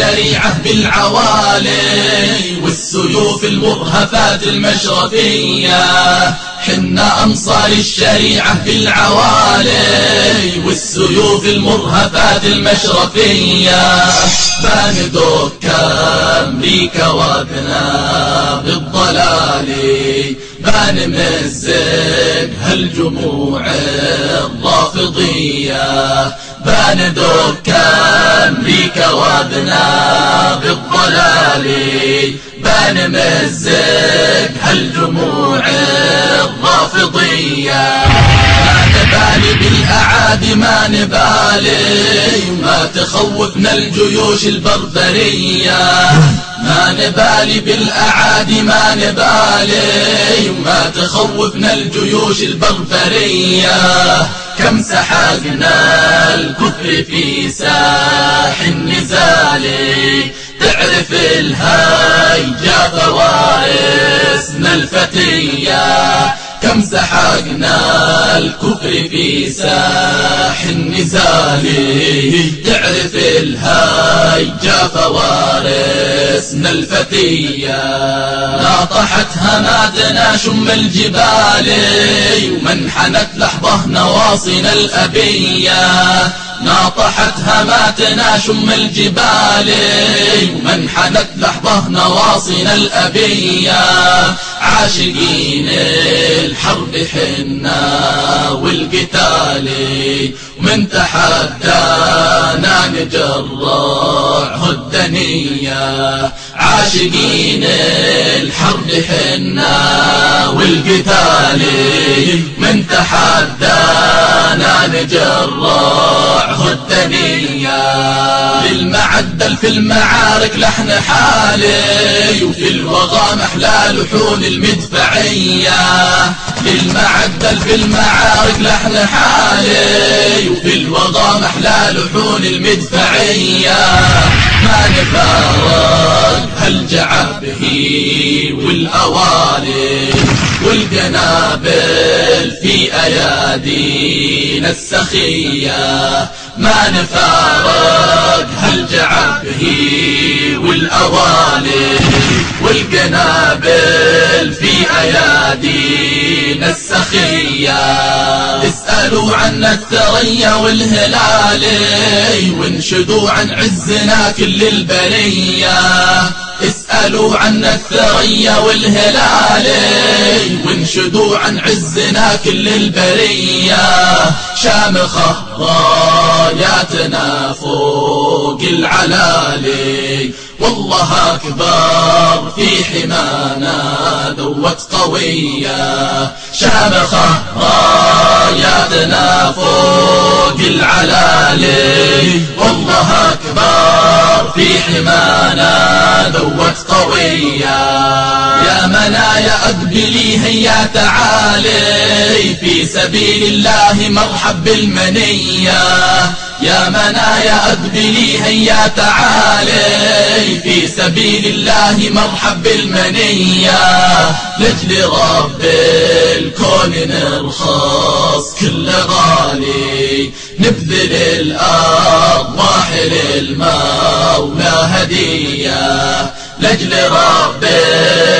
الشريعة بالعوالي والسيوف المرهفات المشرفية. حنا أنصار الشريعة بالعوالي والسيوف المرهفات المشرفية. باندوك أمريكا وابنا بالضلال. بنمزق هالجموع الرافضية. بندك أمريكا وابنا بالضلال. بنمزق هالجموع الرافضية. ما نبالي بالأعادي ما نبالي ما تخوفنا الجيوش البربرية. ما نبالي بالأعادي ما نبالي. تخوفنا الجيوش البربرية. كم سحقنا الكفر في ساح النزال. تعرف الهيجا فوارسنا الفتية. كم سحقنا الكفر في ساح النزال. تعرف الهيجا فوارسنا الفتية. ناطحت هماتنا شم الجبال ومنحنت لحظة نواصينا الأبية. ناطحت هماتنا شم الجبال ومنحنت لحظة نواصينا الأبية. عاشقين الحرب حنا والقتال ومن تحدانا نجرع الدنية عاشقين الحرب حنا والقتال من تحدانا نجرع الدنية للمعدل في المعارك لحن حالي وفي الوغى محلى لحون المدفعية. للمعدل في المعارك لحن حالي وفي الوغى محلى لحون المدفعية. ما نفارق هالجعب هي والأوالي والقنابل في أيادينا السخية. ما نفارق هالجعب هي والأوالي والقنابل في أيادينا السخية. اسألوا عن الثريا والهلالي وانشدوا عن عزنا كل البرية اسألوا عن الثريا والهلالي وانشدوا عن عزنا كل البرية شامخة راياتنا فوق العلالي. والله أكبر. في حمانا ذوت قوية. شامخة راياتنا فوق العلالي. والله أكبر في حمانا ذوت قوية. يا منايا أقبلي هيا تعالي. في سبيل الله مرحب بالمنية. يا منايا أقبلي هيا تعالي. في سبيل الله مرحب بالمنية لجل رب الكون نرخص كل غالي نبذل الأرواح للمولى هدية. لجل رب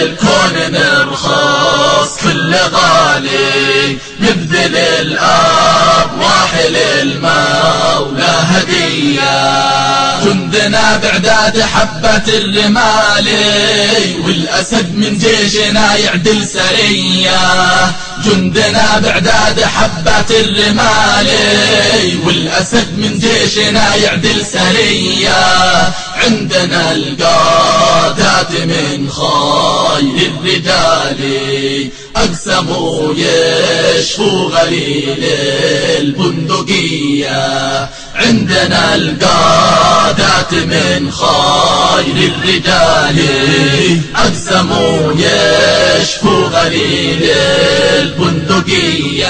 الكون نرخص كل غالي نبذل الأرواح للمولى هدية. جندنا بعداد حبة الرمال والأسد من جيشنا يعدل سرية. جندنا بعداد حبة الرمال والأسد من جيشنا يعدل سرية. عندنا القادات من خير الرجال أقسموا يشفوا غليل البندقية. عندنا القادات من خير الرجال. أقسموا يشفوا غليل البندقية.